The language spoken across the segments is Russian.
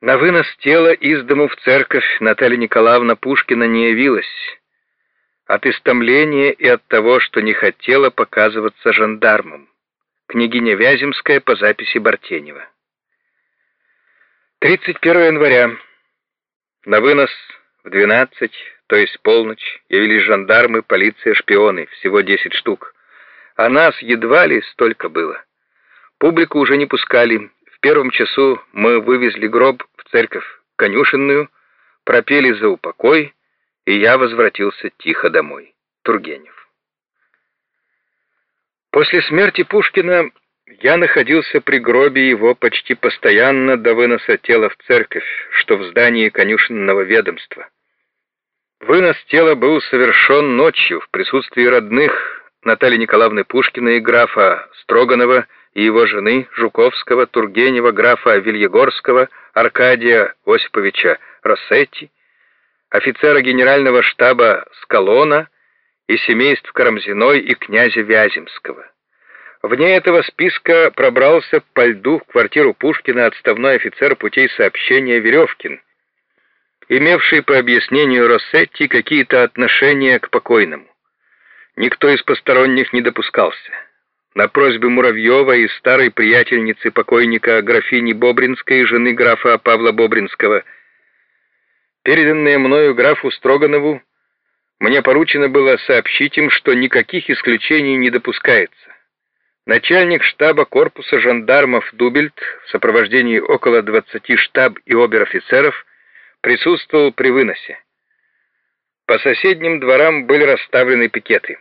На вынос тела из дому в церковь Наталья Николаевна Пушкина не явилась. От истомления и от того, что не хотела показываться жандармом. Княгиня Вяземская по записи Бартенева. 31 января. На вынос в 12, то есть полночь, явились жандармы, полиция, шпионы, всего 10 штук. А нас едва ли столько было. Публику уже не пускали, в первом часу мы вывезли гроб в церковь конюшенную, пропели за упокой, и я возвратился тихо домой. Тургенев. После смерти Пушкина я находился при гробе его почти постоянно до выноса тела в церковь, что в здании конюшенного ведомства. Вынос тела был совершен ночью в присутствии родных Натальи Николаевны Пушкина и графа Строганова и его жены Жуковского, Тургенева, графа Вильегорского, Аркадия Осиповича Россетти, офицера генерального штаба Скалона и семейств Карамзиной и князя Вяземского. Вне этого списка пробрался по льду в квартиру Пушкина отставной офицер путей сообщения Веревкин, имевший по объяснению Россетти какие-то отношения к покойному. Никто из посторонних не допускался. На просьбу Муравьева и старой приятельницы покойника графини Бобринской, жены графа Павла Бобринского, переданные мною графу Строганову, мне поручено было сообщить им, что никаких исключений не допускается. Начальник штаба корпуса жандармов Дубельт в сопровождении около 20 штаб и обер-офицеров присутствовал при выносе. По соседним дворам были расставлены пикеты.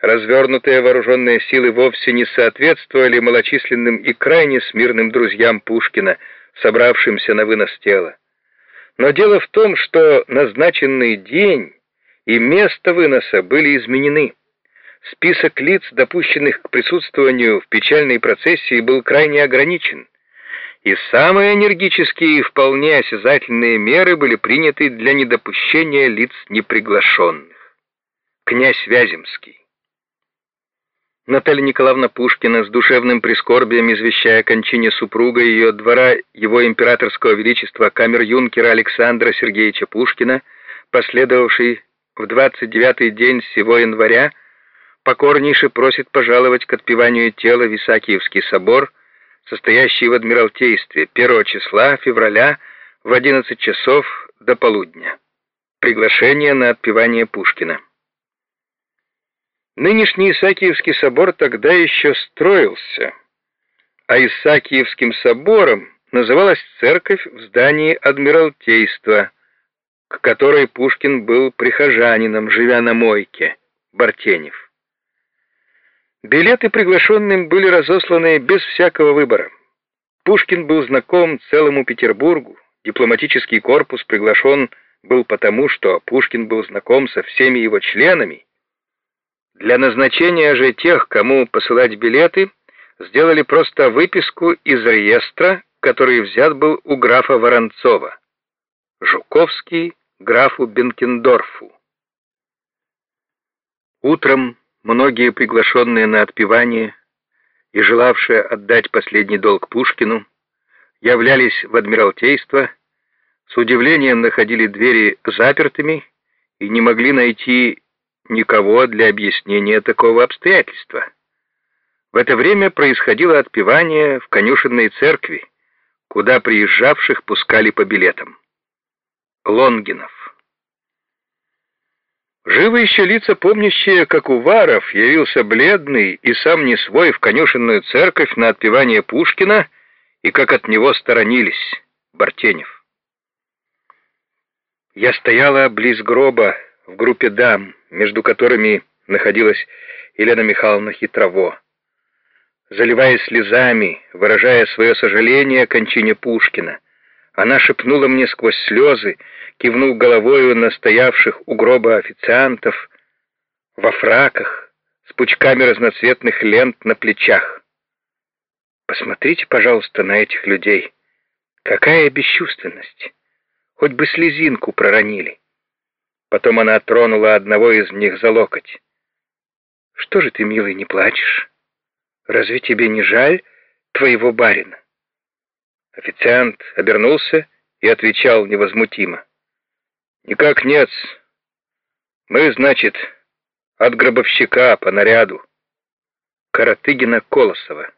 Развернутые вооруженные силы вовсе не соответствовали малочисленным и крайне смирным друзьям Пушкина, собравшимся на вынос тела. Но дело в том, что назначенный день и место выноса были изменены. Список лиц, допущенных к присутствованию в печальной процессии, был крайне ограничен, и самые энергические и вполне осязательные меры были приняты для недопущения лиц неприглашенных. Князь Вяземский Наталья Николаевна Пушкина с душевным прискорбием, извещая о кончине супруга ее двора его императорского величества камер-юнкера Александра Сергеевича Пушкина, последовавший в 29-й день сего января, покорнейше просит пожаловать к отпеванию тела в Исаакиевский собор, состоящий в Адмиралтействе 1 числа февраля в 11 часов до полудня. Приглашение на отпевание Пушкина. Нынешний Исаакиевский собор тогда еще строился, а Исаакиевским собором называлась церковь в здании Адмиралтейства, к которой Пушкин был прихожанином, живя на мойке, Бартенев. Билеты приглашенным были разосланы без всякого выбора. Пушкин был знаком целому Петербургу, дипломатический корпус приглашен был потому, что Пушкин был знаком со всеми его членами, для назначения же тех, кому посылать билеты, сделали просто выписку из реестра, который взят был у графа Воронцова. Жуковский графу Бенкендорфу. Утром многие приглашенные на отпевание и желавшие отдать последний долг Пушкину являлись в Адмиралтейство, с удивлением находили двери запертыми и не могли найти никого для объяснения такого обстоятельства. В это время происходило отпевание в конюшенной церкви, куда приезжавших пускали по билетам. Лонгинов. Живы еще лица, помнящие, как Уваров явился бледный и сам не свой в конюшенную церковь на отпевание Пушкина, и как от него сторонились. Бартенев. Я стояла близ гроба в группе дам, между которыми находилась Елена Михайловна Хитрово. Заливаясь слезами, выражая свое сожаление о кончине Пушкина, она шепнула мне сквозь слезы, кивнув головою на стоявших у гроба официантов во фраках с пучками разноцветных лент на плечах. Посмотрите, пожалуйста, на этих людей. Какая бесчувственность! Хоть бы слезинку проронили. Потом она тронула одного из них за локоть. «Что же ты, милый, не плачешь? Разве тебе не жаль твоего барина?» Официант обернулся и отвечал невозмутимо. «Никак нет. Мы, значит, от гробовщика по наряду. Каратыгина Колосова».